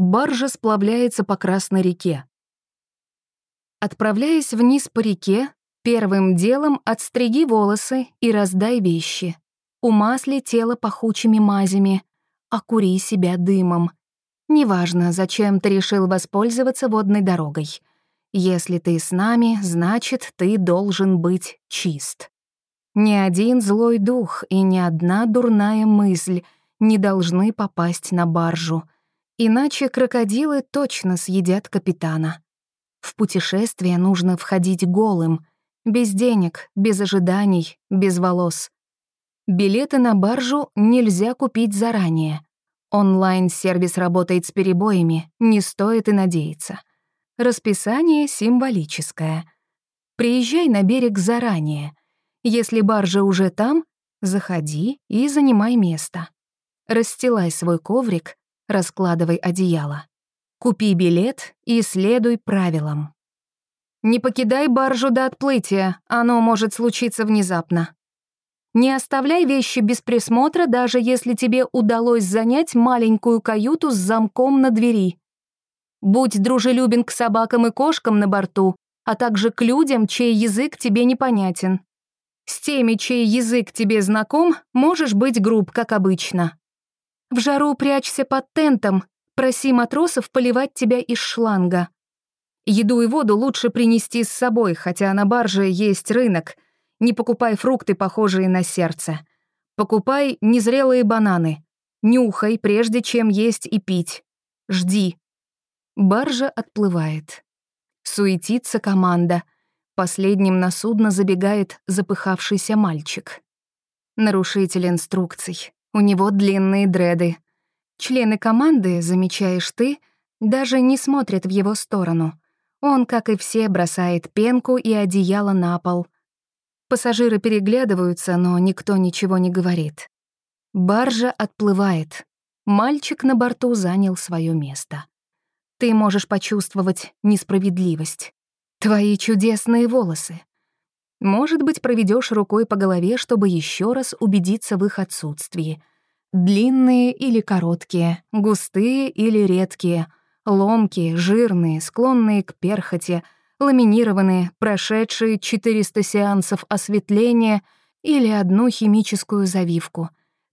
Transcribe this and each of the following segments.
баржа сплавляется по Красной реке. Отправляясь вниз по реке, первым делом отстриги волосы и раздай вещи. Умасли тело пахучими мазями, окури себя дымом. Неважно, зачем ты решил воспользоваться водной дорогой. Если ты с нами, значит, ты должен быть чист. Ни один злой дух и ни одна дурная мысль не должны попасть на баржу, иначе крокодилы точно съедят капитана. В путешествие нужно входить голым, без денег, без ожиданий, без волос. Билеты на баржу нельзя купить заранее. Онлайн-сервис работает с перебоями, не стоит и надеяться. Расписание символическое. Приезжай на берег заранее. Если баржа уже там, заходи и занимай место. Расстилай свой коврик, раскладывай одеяло. Купи билет и следуй правилам. Не покидай баржу до отплытия, оно может случиться внезапно. Не оставляй вещи без присмотра, даже если тебе удалось занять маленькую каюту с замком на двери. Будь дружелюбен к собакам и кошкам на борту, а также к людям, чей язык тебе непонятен. С теми, чей язык тебе знаком, можешь быть груб, как обычно. В жару прячься под тентом, проси матросов поливать тебя из шланга. Еду и воду лучше принести с собой, хотя на барже есть рынок. Не покупай фрукты, похожие на сердце. Покупай незрелые бананы. Нюхай, прежде чем есть и пить. Жди. Баржа отплывает. Суетится команда — Последним на судно забегает запыхавшийся мальчик. Нарушитель инструкций. У него длинные дреды. Члены команды, замечаешь ты, даже не смотрят в его сторону. Он, как и все, бросает пенку и одеяло на пол. Пассажиры переглядываются, но никто ничего не говорит. Баржа отплывает. Мальчик на борту занял свое место. Ты можешь почувствовать несправедливость. Твои чудесные волосы. Может быть, проведешь рукой по голове, чтобы еще раз убедиться в их отсутствии. Длинные или короткие, густые или редкие, ломкие, жирные, склонные к перхоти, ламинированные, прошедшие 400 сеансов осветления или одну химическую завивку.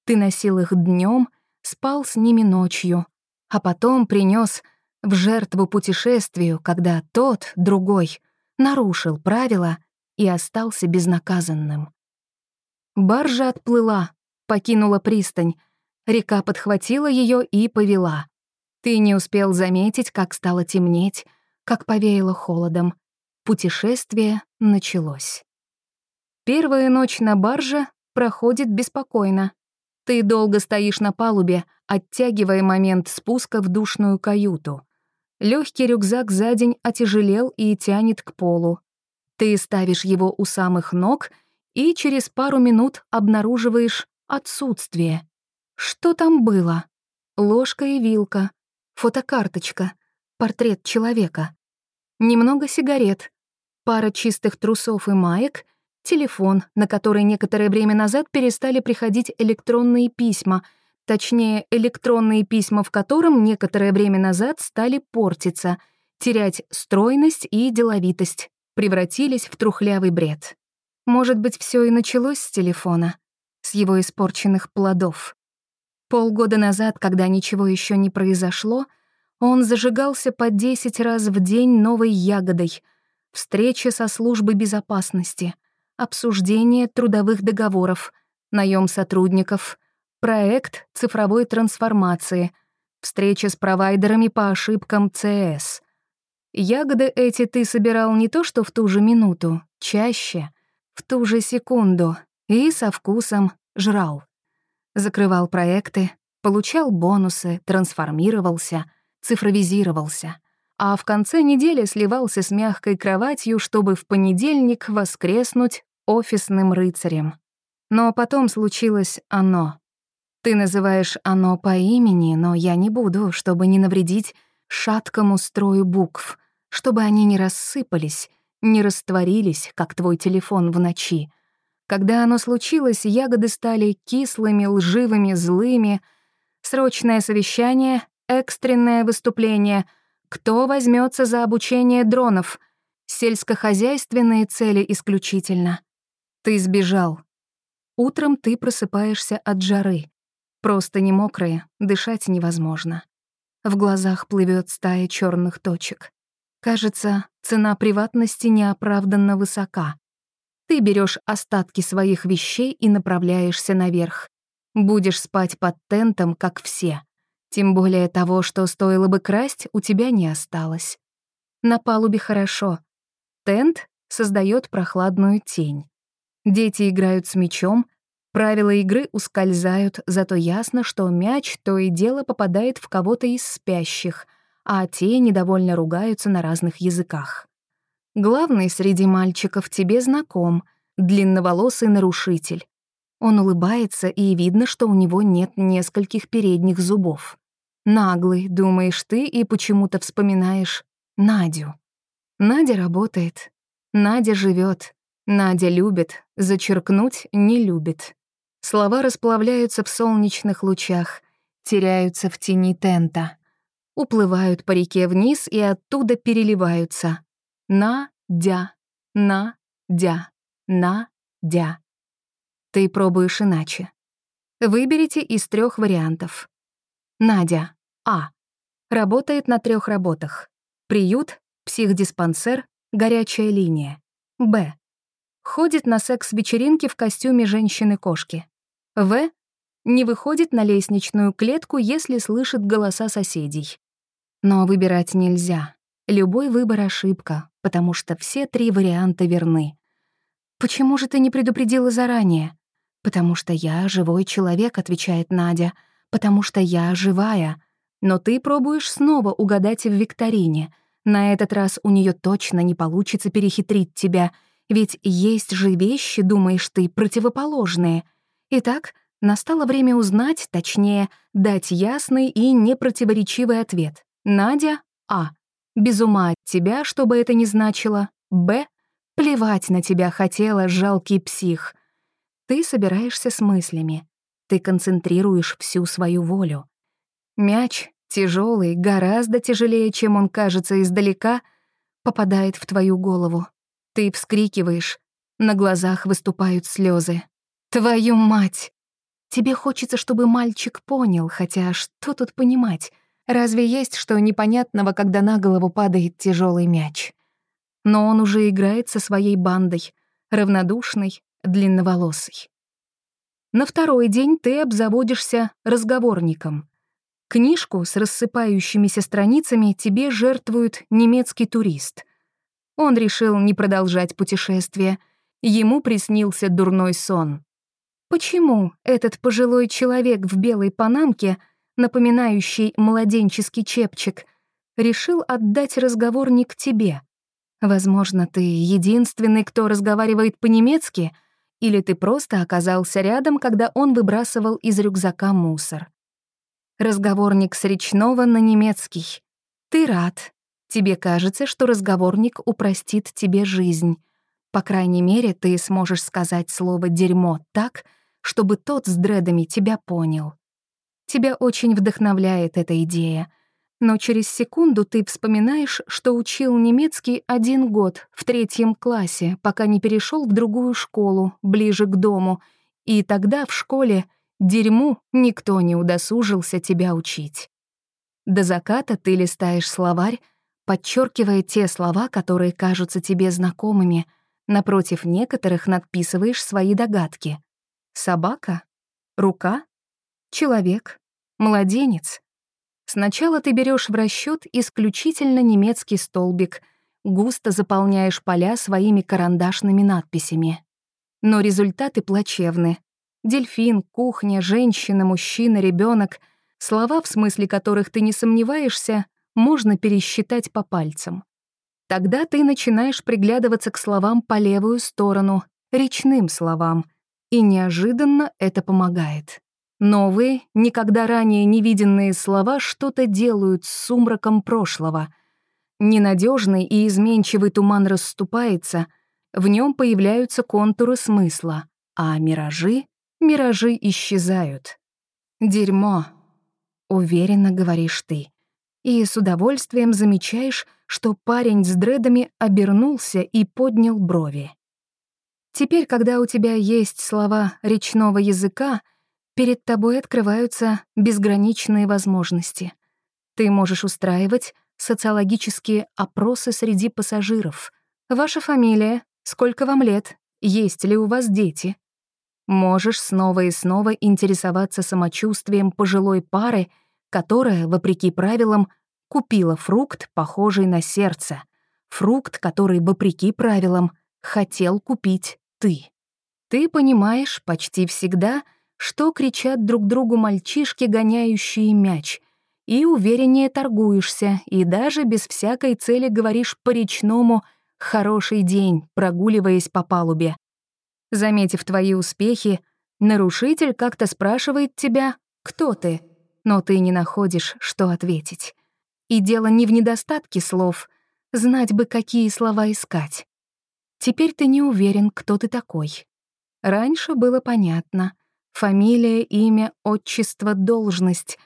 Ты носил их днем, спал с ними ночью, а потом принес в жертву путешествию, когда тот, другой, нарушил правила и остался безнаказанным. Баржа отплыла, покинула пристань, река подхватила ее и повела. Ты не успел заметить, как стало темнеть, как повеяло холодом. Путешествие началось. Первая ночь на барже проходит беспокойно. Ты долго стоишь на палубе, оттягивая момент спуска в душную каюту. Легкий рюкзак за день отяжелел и тянет к полу. Ты ставишь его у самых ног и через пару минут обнаруживаешь отсутствие. Что там было? Ложка и вилка, фотокарточка, портрет человека. Немного сигарет, пара чистых трусов и маек, телефон, на который некоторое время назад перестали приходить электронные письма — Точнее, электронные письма в котором некоторое время назад стали портиться, терять стройность и деловитость, превратились в трухлявый бред. Может быть, все и началось с телефона, с его испорченных плодов. Полгода назад, когда ничего еще не произошло, он зажигался по 10 раз в день новой ягодой, встречи со службой безопасности, обсуждение трудовых договоров, наем сотрудников — Проект цифровой трансформации, встреча с провайдерами по ошибкам ЦС. Ягоды эти ты собирал не то что в ту же минуту, чаще, в ту же секунду и со вкусом жрал. Закрывал проекты, получал бонусы, трансформировался, цифровизировался а в конце недели сливался с мягкой кроватью, чтобы в понедельник воскреснуть офисным рыцарем. Но потом случилось оно. Ты называешь оно по имени, но я не буду, чтобы не навредить шаткому строю букв, чтобы они не рассыпались, не растворились, как твой телефон в ночи. Когда оно случилось, ягоды стали кислыми, лживыми, злыми. Срочное совещание, Экстренное выступление. Кто возьмется за обучение дронов? Сельскохозяйственные цели исключительно. Ты сбежал. Утром ты просыпаешься от жары. Просто не мокрые, дышать невозможно. В глазах плывет стая черных точек. Кажется, цена приватности неоправданно высока. Ты берешь остатки своих вещей и направляешься наверх. Будешь спать под тентом, как все. Тем более того, что стоило бы красть, у тебя не осталось. На палубе хорошо. Тент создает прохладную тень. Дети играют с мячом, правила игры ускользают, зато ясно, что мяч то и дело попадает в кого-то из спящих, а те недовольно ругаются на разных языках. Главный среди мальчиков тебе знаком, длинноволосый нарушитель. Он улыбается, и видно, что у него нет нескольких передних зубов. Наглый, думаешь ты, и почему-то вспоминаешь Надю. Надя работает. Надя живет. Надя любит, зачеркнуть не любит. Слова расплавляются в солнечных лучах, теряются в тени тента, уплывают по реке вниз и оттуда переливаются. На-дя, на-дя, на-дя. Ты пробуешь иначе. Выберите из трех вариантов. Надя. А. Работает на трех работах. Приют, психдиспансер, горячая линия. Б. Ходит на секс-вечеринки в костюме женщины-кошки. В. Не выходит на лестничную клетку, если слышит голоса соседей. Но выбирать нельзя. Любой выбор — ошибка, потому что все три варианта верны. «Почему же ты не предупредила заранее?» «Потому что я живой человек», — отвечает Надя. «Потому что я живая. Но ты пробуешь снова угадать в викторине. На этот раз у нее точно не получится перехитрить тебя, ведь есть же вещи, думаешь ты, противоположные. Итак, настало время узнать, точнее, дать ясный и непротиворечивый ответ. Надя — А. Без ума от тебя, что бы это ни значило. Б. Плевать на тебя хотела, жалкий псих. Ты собираешься с мыслями. Ты концентрируешь всю свою волю. Мяч, тяжелый, гораздо тяжелее, чем он кажется издалека, попадает в твою голову. Ты вскрикиваешь, на глазах выступают слезы. Твою мать! Тебе хочется, чтобы мальчик понял, хотя что тут понимать? Разве есть что непонятного, когда на голову падает тяжелый мяч? Но он уже играет со своей бандой, равнодушный, длинноволосый. На второй день ты обзаводишься разговорником. Книжку с рассыпающимися страницами тебе жертвует немецкий турист. Он решил не продолжать путешествие. Ему приснился дурной сон. Почему этот пожилой человек в белой панамке, напоминающий младенческий чепчик, решил отдать разговорник тебе? Возможно, ты единственный, кто разговаривает по-немецки, или ты просто оказался рядом, когда он выбрасывал из рюкзака мусор. Разговорник с речного на немецкий. Ты рад. Тебе кажется, что разговорник упростит тебе жизнь. По крайней мере, ты сможешь сказать слово «дерьмо» так, чтобы тот с дредами тебя понял. Тебя очень вдохновляет эта идея. Но через секунду ты вспоминаешь, что учил немецкий один год в третьем классе, пока не перешел в другую школу, ближе к дому, и тогда в школе Дерьму никто не удосужился тебя учить. До заката ты листаешь словарь, подчеркивая те слова, которые кажутся тебе знакомыми, напротив некоторых надписываешь свои догадки. Собака? Рука? Человек? Младенец? Сначала ты берешь в расчет исключительно немецкий столбик, густо заполняешь поля своими карандашными надписями. Но результаты плачевны. Дельфин, кухня, женщина, мужчина, ребенок, слова, в смысле которых ты не сомневаешься, можно пересчитать по пальцам. Тогда ты начинаешь приглядываться к словам по левую сторону, речным словам, и неожиданно это помогает. Новые, никогда ранее не виденные слова что-то делают с сумраком прошлого. Ненадежный и изменчивый туман расступается, в нем появляются контуры смысла, а миражи Миражи исчезают. Дерьмо. — уверенно говоришь ты. И с удовольствием замечаешь, что парень с дредами обернулся и поднял брови. Теперь, когда у тебя есть слова речного языка, перед тобой открываются безграничные возможности. Ты можешь устраивать социологические опросы среди пассажиров. Ваша фамилия, сколько вам лет, есть ли у вас дети. Можешь снова и снова интересоваться самочувствием пожилой пары, которая, вопреки правилам, купила фрукт, похожий на сердце. Фрукт, который, вопреки правилам, хотел купить ты. Ты понимаешь почти всегда, что кричат друг другу мальчишки, гоняющие мяч, и увереннее торгуешься, и даже без всякой цели говоришь по-речному «хороший день», прогуливаясь по палубе. Заметив твои успехи, нарушитель как-то спрашивает тебя «кто ты?», но ты не находишь, что ответить. И дело не в недостатке слов, знать бы, какие слова искать. Теперь ты не уверен, кто ты такой. Раньше было понятно. Фамилия, имя, отчество, должность.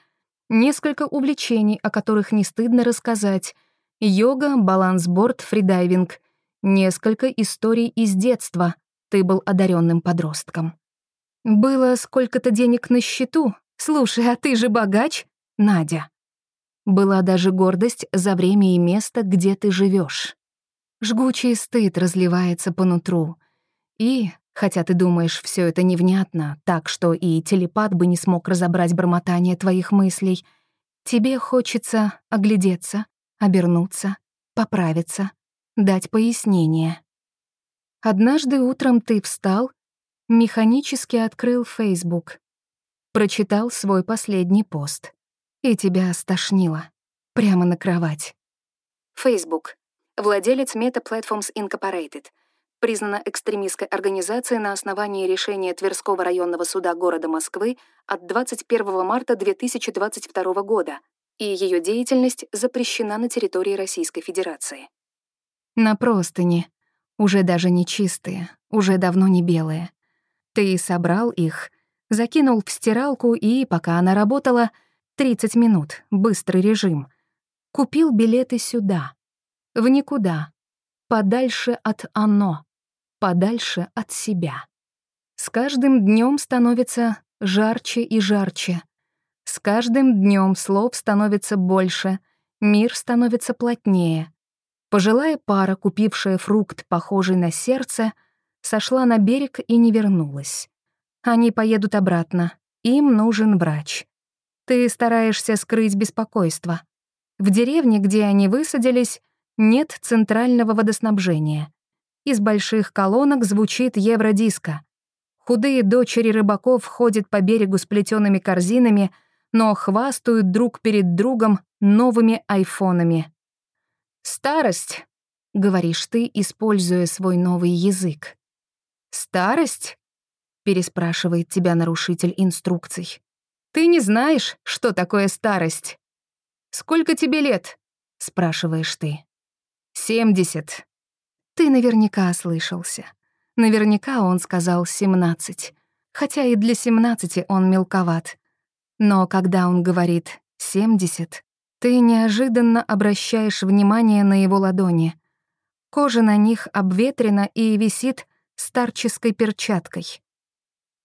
Несколько увлечений, о которых не стыдно рассказать. Йога, балансборд, фридайвинг. Несколько историй из детства. Ты был одаренным подростком. Было сколько-то денег на счету. Слушай, а ты же богач, Надя. Была даже гордость за время и место, где ты живешь. Жгучий стыд разливается по нутру. И, хотя ты думаешь, все это невнятно, так что и телепат бы не смог разобрать бормотание твоих мыслей, тебе хочется оглядеться, обернуться, поправиться, дать пояснение. Однажды утром ты встал, механически открыл Facebook, прочитал свой последний пост и тебя стошнило. Прямо на кровать. Facebook. Владелец Meta Platforms Incorporated. Признана экстремистской организацией на основании решения Тверского районного суда города Москвы от 21 марта 2022 года, и ее деятельность запрещена на территории Российской Федерации. На простыни. Уже даже не чистые, уже давно не белые. Ты собрал их, закинул в стиралку и, пока она работала, 30 минут, быстрый режим. Купил билеты сюда. В никуда. Подальше от оно. Подальше от себя. С каждым днем становится жарче и жарче. С каждым днем слов становится больше, мир становится плотнее. Пожилая пара, купившая фрукт, похожий на сердце, сошла на берег и не вернулась. Они поедут обратно. Им нужен врач. Ты стараешься скрыть беспокойство. В деревне, где они высадились, нет центрального водоснабжения. Из больших колонок звучит евродиско. Худые дочери рыбаков ходят по берегу с плетеными корзинами, но хвастают друг перед другом новыми айфонами. «Старость», — говоришь ты, используя свой новый язык. «Старость?» — переспрашивает тебя нарушитель инструкций. Ты не знаешь, что такое старость. Сколько тебе лет? спрашиваешь ты. Семьдесят. Ты наверняка ослышался. Наверняка он сказал семнадцать. Хотя и для семнадцати он мелковат. Но когда он говорит семьдесят, ты неожиданно обращаешь внимание на его ладони. Кожа на них обветрена и висит старческой перчаткой.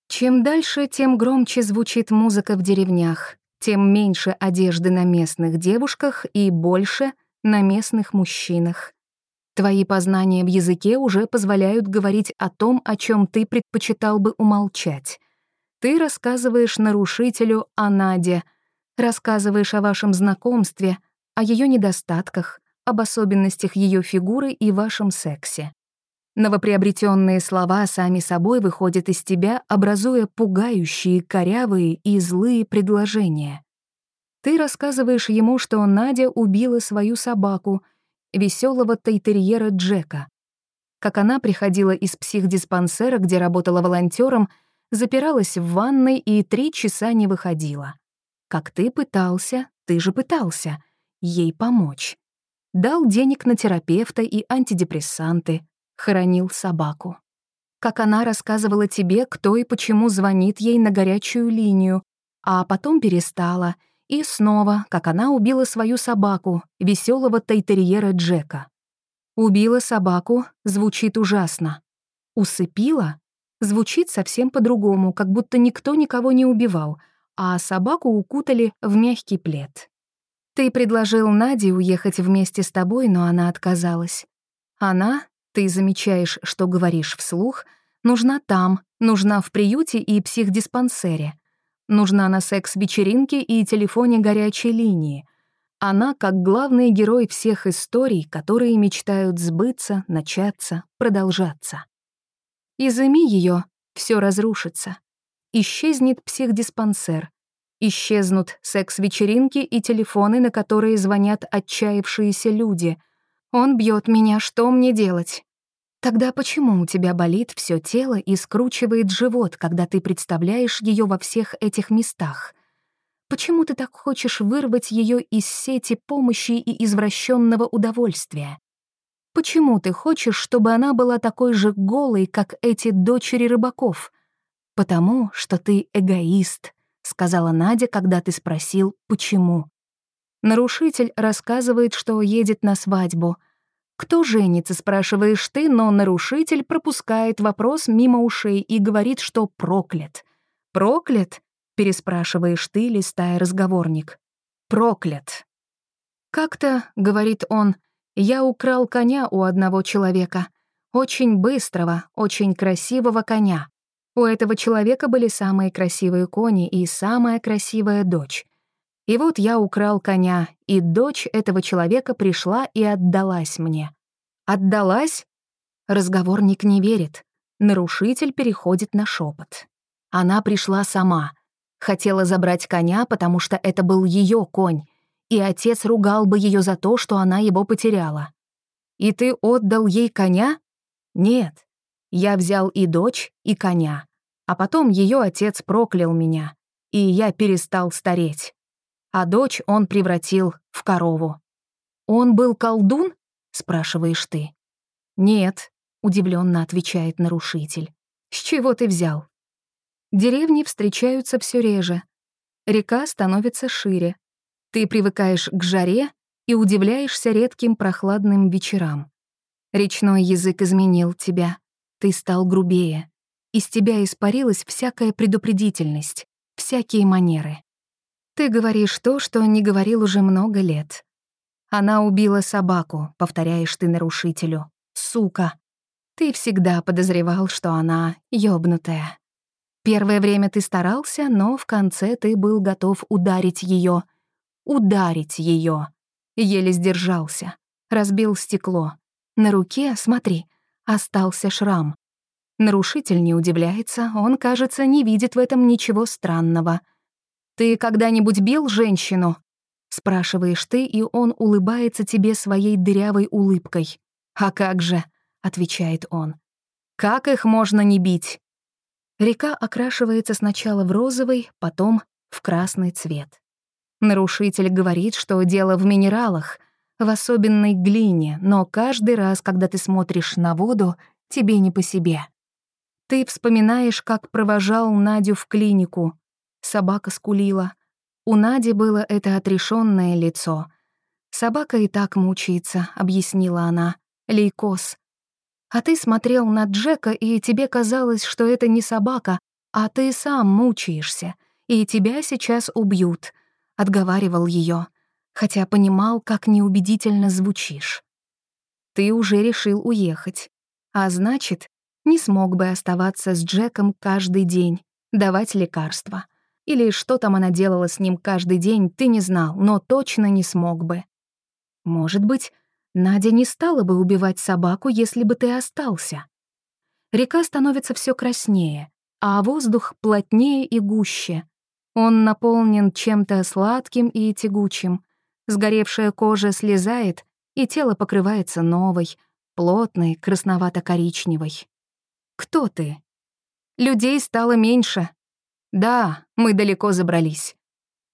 Чем дальше, тем громче звучит музыка в деревнях, тем меньше одежды на местных девушках и больше на местных мужчинах. Твои познания в языке уже позволяют говорить о том, о чем ты предпочитал бы умолчать. Ты рассказываешь нарушителю о Наде, рассказываешь о вашем знакомстве, о ее недостатках, об особенностях ее фигуры и вашем сексе. Новоприобретенные слова сами собой выходят из тебя, образуя пугающие, корявые и злые предложения. Ты рассказываешь ему, что Надя убила свою собаку, веселого тайтерьера Джека. Как она приходила из психдиспансера, где работала волонтером, запиралась в ванной и три часа не выходила. Как ты пытался, ты же пытался, ей помочь. Дал денег на терапевта и антидепрессанты, хоронил собаку. Как она рассказывала тебе, кто и почему звонит ей на горячую линию, а потом перестала И снова, как она убила свою собаку, веселого тайтерьера Джека. Убила собаку звучит ужасно. Усыпила звучит совсем по-другому, как будто никто никого не убивал, а собаку укутали в мягкий плед. Ты предложил Наде уехать вместе с тобой, но она отказалась. Она, ты замечаешь, что говоришь вслух, нужна там, нужна в приюте и психдиспансере. Нужна на секс-вечеринке и телефоне горячей линии. Она как главный герой всех историй, которые мечтают сбыться, начаться, продолжаться. Изыми ее, все разрушится. Исчезнет психдиспансер. Исчезнут секс-вечеринки и телефоны, на которые звонят отчаявшиеся люди. Он бьет меня, что мне делать? Тогда почему у тебя болит все тело и скручивает живот, когда ты представляешь ее во всех этих местах? Почему ты так хочешь вырвать ее из сети помощи и извращенного удовольствия? Почему ты хочешь, чтобы она была такой же голой, как эти дочери рыбаков? Потому что ты эгоист, сказала Надя, когда ты спросил, почему. Нарушитель рассказывает, что едет на свадьбу — «Кто женится?» — спрашиваешь ты, но нарушитель пропускает вопрос мимо ушей и говорит, что проклят. «Проклят?» — переспрашиваешь ты, листая разговорник. «Проклят». «Как-то», — говорит он, — «я украл коня у одного человека. Очень быстрого, очень красивого коня. У этого человека были самые красивые кони и самая красивая дочь. И вот я украл коня, и дочь этого человека пришла и отдалась мне. Отдалась? Разговорник не верит. Нарушитель переходит на шепот. Она пришла сама. Хотела забрать коня, потому что это был ее конь, и отец ругал бы ее за то, что она его потеряла. «И ты отдал ей коня?» «Нет. Я взял и дочь, и коня. А потом ее отец проклял меня, и я перестал стареть а дочь он превратил в корову. «Он был колдун?» — спрашиваешь ты. «Нет», — удивленно отвечает нарушитель. «С чего ты взял?» Деревни встречаются все реже. Река становится шире. Ты привыкаешь к жаре и удивляешься редким прохладным вечерам. Речной язык изменил тебя. Ты стал грубее. Из тебя испарилась всякая предупредительность, всякие манеры. Ты говоришь то, что не говорил уже много лет. Она убила собаку, повторяешь ты нарушителю. Сука. Ты всегда подозревал, что она ёбнутая. Первое время ты старался, но в конце ты был готов ударить ее, Ударить ее. Еле сдержался. Разбил стекло. На руке, смотри, остался шрам. Нарушитель не удивляется, он, кажется, не видит в этом ничего странного — «Ты когда-нибудь бил женщину?» Спрашиваешь ты, и он улыбается тебе своей дырявой улыбкой. «А как же?» — отвечает он. «Как их можно не бить?» Река окрашивается сначала в розовый, потом в красный цвет. Нарушитель говорит, что дело в минералах, в особенной глине, но каждый раз, когда ты смотришь на воду, тебе не по себе. Ты вспоминаешь, как провожал Надю в клинику, Собака скулила. У Нади было это отрешенное лицо. «Собака и так мучается», — объяснила она. «Лейкоз». «А ты смотрел на Джека, и тебе казалось, что это не собака, а ты сам мучаешься, и тебя сейчас убьют», — отговаривал ее, хотя понимал, как неубедительно звучишь. Ты уже решил уехать, а значит, не смог бы оставаться с Джеком каждый день, давать лекарства — или что там она делала с ним каждый день, ты не знал, но точно не смог бы. Может быть, Надя не стала бы убивать собаку, если бы ты остался. Река становится все краснее, а воздух плотнее и гуще. Он наполнен чем-то сладким и тягучим. Сгоревшая кожа слезает, и тело покрывается новой, плотной, красновато-коричневой. Кто ты? Людей стало меньше, да, мы далеко забрались.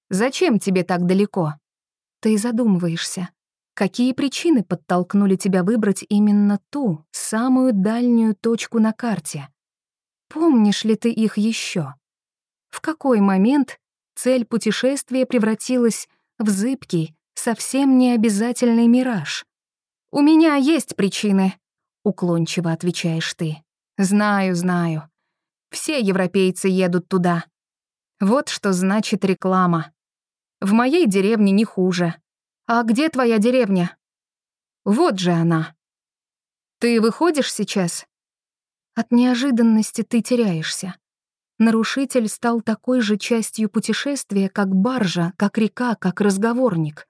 Зачем тебе так далеко? Ты задумываешься. Какие причины подтолкнули тебя выбрать именно ту, самую дальнюю точку на карте? Помнишь ли ты их еще? В какой момент Цель путешествия превратилась в зыбкий, совсем не обязательный мираж. «У меня есть причины», — уклончиво отвечаешь ты. «Знаю, знаю. Все европейцы едут туда. Вот что значит реклама. В моей деревне не хуже. А где твоя деревня? Вот же она. Ты выходишь сейчас? От неожиданности ты теряешься. Нарушитель стал такой же частью путешествия, как баржа, как река, как разговорник.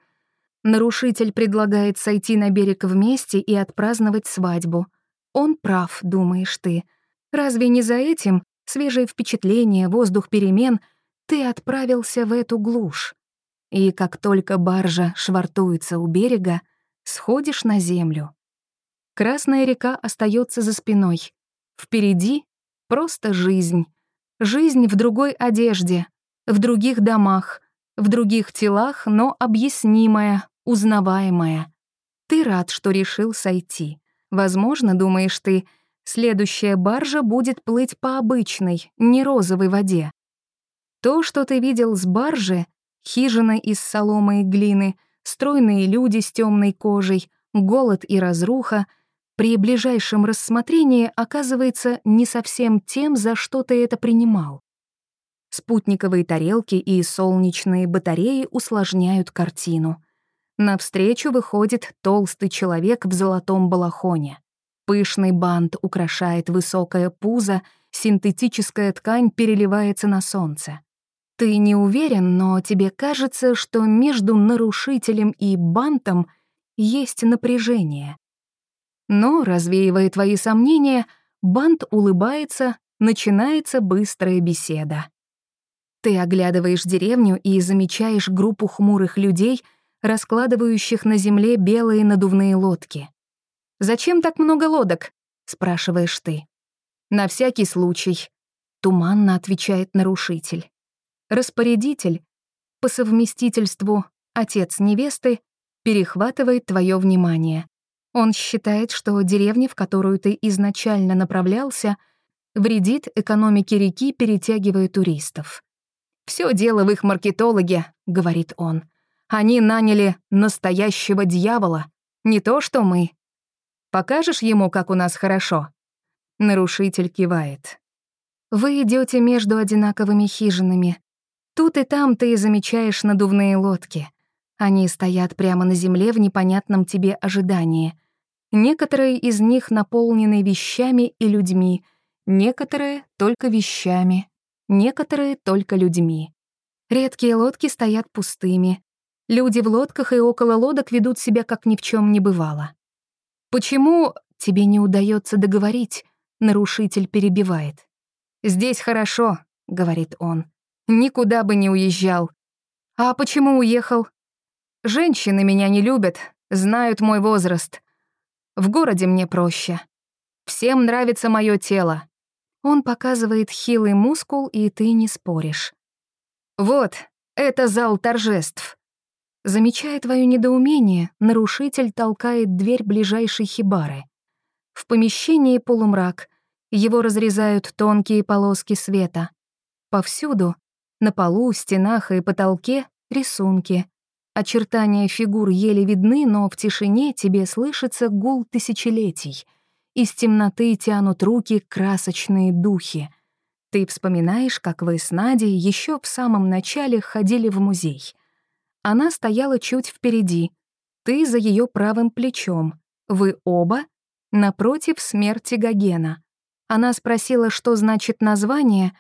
Нарушитель предлагает сойти на берег вместе и отпраздновать свадьбу. Он прав, думаешь ты. Разве не за этим свежие впечатления, воздух перемен, ты отправился в эту глушь. И как только баржа швартуется у берега, сходишь на землю. Красная река остается за спиной. Впереди просто жизнь. Жизнь в другой одежде, в других домах, в других телах, но объяснимая, узнаваемая. Ты рад, что решил сойти. Возможно, думаешь ты, Следующая баржа будет плыть по обычной, не розовой воде. То, что ты видел с баржи, хижина из соломы и глины, стройные люди с темной кожей, голод и разруха, при ближайшем рассмотрении оказывается не совсем тем, за что ты это принимал. Спутниковые тарелки и солнечные батареи усложняют картину. Навстречу выходит толстый человек в золотом балахоне. Пышный бант украшает высокое пузо, синтетическая ткань переливается на солнце. Ты не уверен, но тебе кажется, что между нарушителем и бантом есть напряжение. Но, развеивая твои сомнения, бант улыбается, начинается быстрая беседа. Ты оглядываешь деревню и замечаешь группу хмурых людей, раскладывающих на земле белые надувные лодки. «Зачем так много лодок?» — спрашиваешь ты. «На всякий случай», — туманно отвечает нарушитель. Распорядитель, по совместительству отец невесты, перехватывает твое внимание. Он считает, что деревня, в которую ты изначально направлялся, вредит экономике реки, перетягивая туристов. Все дело в их маркетологе», — говорит он. «Они наняли настоящего дьявола, не то что мы, Покажешь ему, как у нас хорошо?» Нарушитель кивает. Вы идете между одинаковыми хижинами. Тут и там ты замечаешь надувные лодки. Они стоят прямо на земле в непонятном тебе ожидании. Некоторые из них наполнены вещами и людьми, некоторые — только вещами, некоторые — только людьми. Редкие лодки стоят пустыми. Люди в лодках и около лодок ведут себя, как ни в чем не бывало. «Почему тебе не удается договорить?» — нарушитель перебивает. «Здесь хорошо», — говорит он. «Никуда бы не уезжал». «А почему уехал?» «Женщины меня не любят, знают мой возраст. В городе мне проще. Всем нравится мое тело». Он показывает хилый мускул, и ты не споришь. «Вот, это зал торжеств. Замечая твое недоумение, нарушитель толкает дверь ближайшей хибары. В помещении полумрак, его разрезают тонкие полоски света. Повсюду, на полу, стенах и потолке, рисунки. Очертания фигур еле видны, но в тишине тебе слышится гул тысячелетий. Из темноты тянут руки красочные духи. Ты вспоминаешь, как вы с Надей еще в самом начале ходили в музей — она стояла чуть впереди. Ты за ее правым плечом. Вы оба напротив смерти Гогена. Она спросила, что значит название,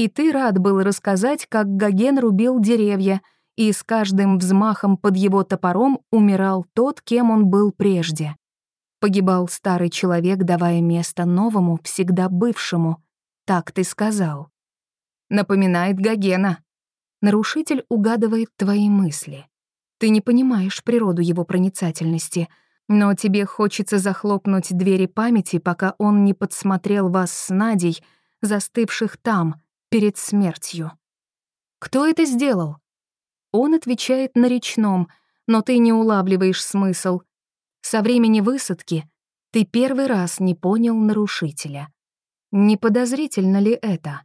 и ты рад был рассказать, как Гоген рубил деревья, и с каждым взмахом под его топором умирал тот, кем он был прежде. Погибал старый человек, давая место новому, всегда бывшему. Так ты сказал. Напоминает Гогена. Нарушитель угадывает твои мысли. Ты не понимаешь природу его проницательности, но тебе хочется захлопнуть двери памяти, пока он не подсмотрел вас с Надей, застывших там, перед смертью. «Кто это сделал?» Он отвечает на речном, но ты не улавливаешь смысл. Со времени высадки ты первый раз не понял нарушителя. Не подозрительно ли это?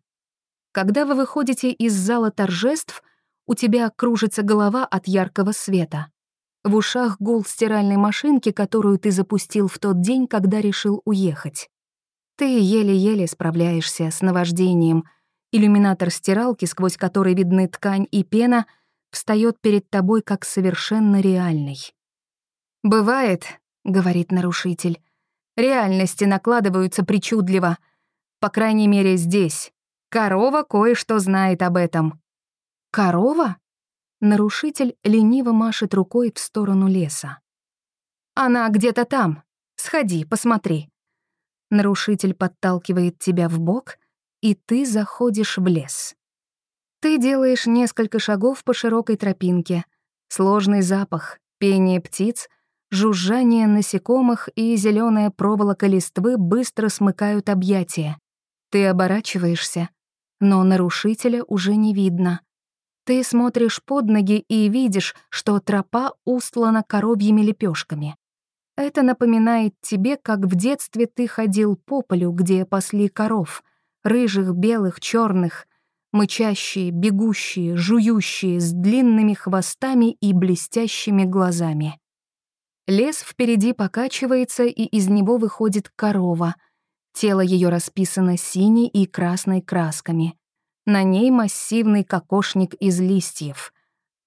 Когда вы выходите из зала торжеств, У тебя кружится голова от яркого света. В ушах гул стиральной машинки, которую ты запустил в тот день, когда решил уехать. Ты еле-еле справляешься с наваждением. Иллюминатор стиралки, сквозь который видны ткань и пена, встает перед тобой как совершенно реальный. «Бывает», — говорит нарушитель, — «реальности накладываются причудливо. По крайней мере, здесь. Корова кое-что знает об этом». «Корова?» Нарушитель лениво машет рукой в сторону леса. «Она где-то там. Сходи, посмотри». Нарушитель подталкивает тебя в бок, и ты заходишь в лес. Ты делаешь несколько шагов по широкой тропинке. Сложный запах, пение птиц, жужжание насекомых и зеленая проволока листвы быстро смыкают объятия. Ты оборачиваешься, но нарушителя уже не видно. Ты смотришь под ноги и видишь, что тропа устлана коровьими лепешками. Это напоминает тебе, как в детстве ты ходил по полю, где пасли коров, рыжих, белых, черных, мычащие, бегущие, жующие, с длинными хвостами и блестящими глазами. Лес впереди покачивается, и из него выходит корова. Тело ее расписано синей и красной красками. На ней массивный кокошник из листьев.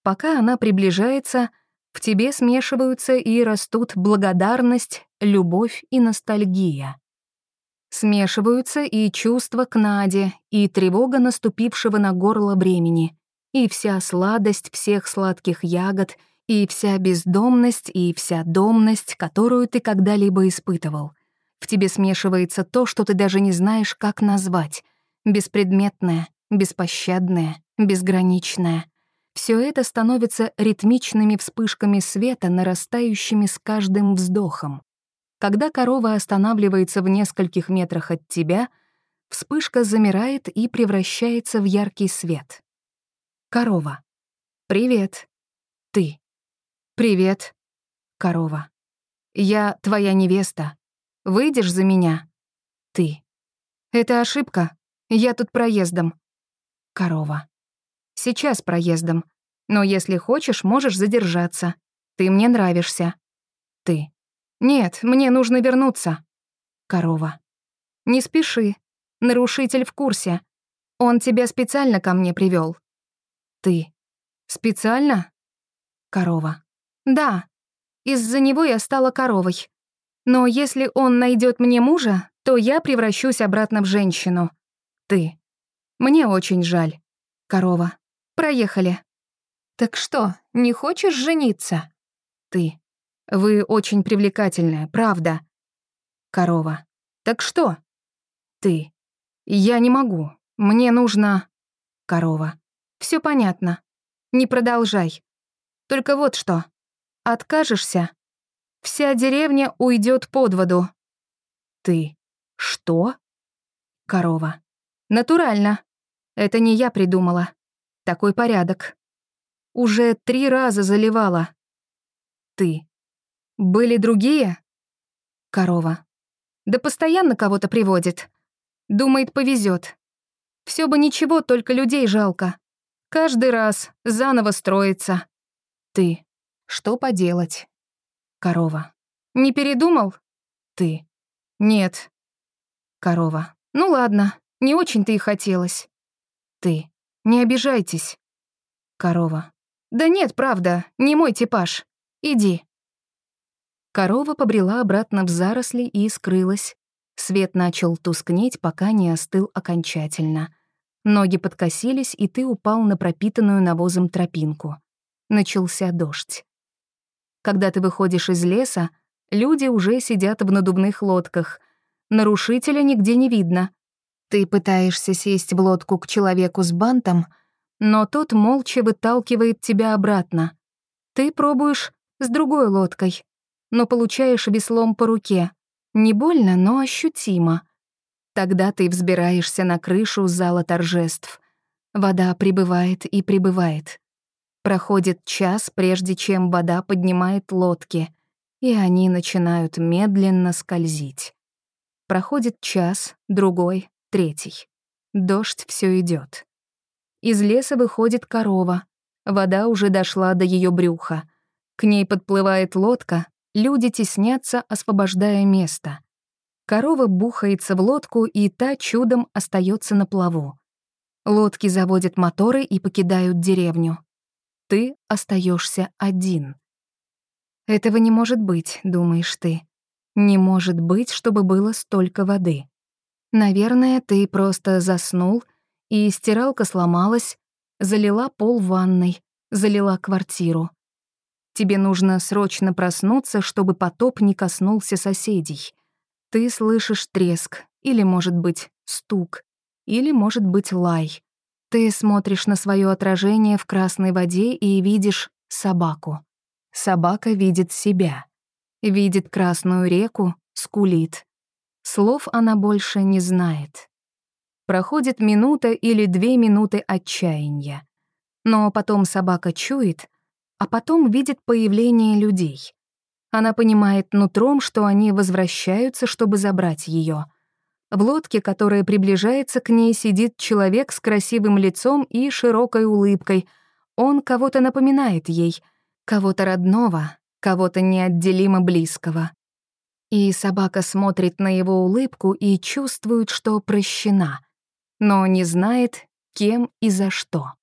Пока она приближается, в тебе смешиваются и растут благодарность, любовь и ностальгия. Смешиваются и чувства к Наде, и тревога наступившего на горло времени, и вся сладость всех сладких ягод, и вся бездомность, и вся домность, которую ты когда-либо испытывал. В тебе смешивается то, что ты даже не знаешь, как назвать. Беспредметное, беспощадное, безграничное. Все это становится ритмичными вспышками света, нарастающими с каждым вздохом. Когда корова останавливается в нескольких метрах от тебя, вспышка замирает и превращается в яркий свет. Корова. «Привет. Ты. Привет. Корова. Я твоя невеста. Выйдешь за меня? Ты. Это ошибка. Я тут проездом. Корова. Сейчас проездом. Но если хочешь, можешь задержаться. Ты мне нравишься. Ты. Нет, мне нужно вернуться. Корова. Не спеши. Нарушитель в курсе. Он тебя специально ко мне привел. Ты. Специально? Корова. Да. Из-за него я стала коровой. Но если он найдет мне мужа, то я превращусь обратно в женщину. Ты. Мне очень жаль. Корова. Проехали. Так что, не хочешь жениться? Ты. Вы очень привлекательная, правда. Корова. Так что? Ты. Я не могу. Мне нужно... Корова. Все понятно. Не продолжай. Только вот что. Откажешься? Вся деревня уйдет под воду. Ты. Что? Корова. Натурально. Это не я придумала. Такой порядок. Уже три раза заливала. Ты. Были другие? Корова. Да постоянно кого-то приводит. Думает, повезет. Все бы ничего, только людей жалко. Каждый раз заново строится. Ты. Что поделать? Корова. Не передумал? Ты. Нет. Корова. Ну ладно, не очень-то и хотелось. Ты. Не обижайтесь. Корова. Да нет, правда, не мой типаж. Иди. Корова побрела обратно в заросли и скрылась. Свет начал тускнеть, пока не остыл окончательно. Ноги подкосились, и ты упал на пропитанную навозом тропинку. Начался дождь. Когда ты выходишь из леса, люди уже сидят в надувных лодках. Нарушителя нигде не видно. Ты пытаешься сесть в лодку к человеку с бантом, но тот молча выталкивает тебя обратно. Ты пробуешь с другой лодкой, но получаешь веслом по руке. Не больно, но ощутимо. Тогда ты взбираешься на крышу зала торжеств. Вода прибывает и прибывает. Проходит час, прежде чем вода поднимает лодки, и они начинают медленно скользить. Проходит час, другой, третий. Дождь все идет. Из леса выходит корова, Вода уже дошла до ее брюха. К ней подплывает лодка, люди теснятся, освобождая место. Корова бухается в лодку, и та чудом остается на плаву. Лодки заводят моторы и покидают деревню. Ты остаешься один. Этого не может быть, думаешь ты. Не может быть, чтобы было столько воды. Наверное, ты просто заснул, и стиралка сломалась, залила пол ванной, залила квартиру. Тебе нужно срочно проснуться, чтобы потоп не коснулся соседей. Ты слышишь треск, или, может быть, стук, или, может быть, лай. Ты смотришь на свое отражение в красной воде и видишь собаку. Собака видит себя. Видит красную реку, скулит. Слов она больше не знает. Проходит минута или две минуты отчаяния. Но потом собака чует, а потом видит появление людей. Она понимает нутром, что они возвращаются, чтобы забрать ее. В лодке, которая приближается к ней, сидит человек с красивым лицом и широкой улыбкой. Он кого-то напоминает ей, кого-то родного, кого-то неотделимо близкого. И собака смотрит на его улыбку и чувствует, что прощена, но не знает, кем и за что.